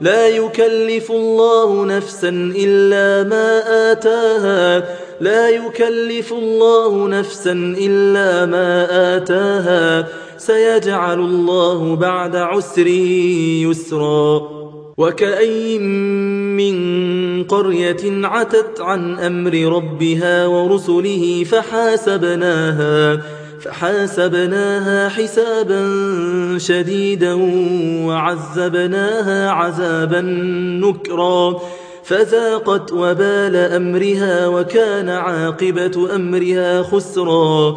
لا يكلف الله نفسا إلا ما آتاها. لا يكلف الله نفسا إلا ما آتاها. سيجعل الله بعد عسر يسرا. وكأي من قرية عتت عن أمر ربها ورسله فحاسبناها. فحاسبناها حسابا شديدا وعذبناها عذابا نكرا. فذاقت وبال أمرها وكان عاقبة أمرها خسرا.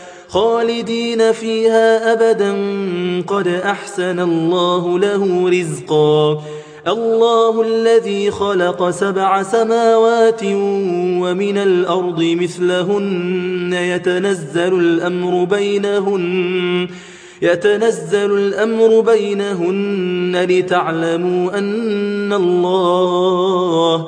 خالدين فيها أبدا. قد أحسن الله له رزقا. الله الذي خلق سبع سماوات ومن الأرض مثلهن. يتنزل الأمر بينهن. يتنزل الأمر بينهن لتعلموا أن الله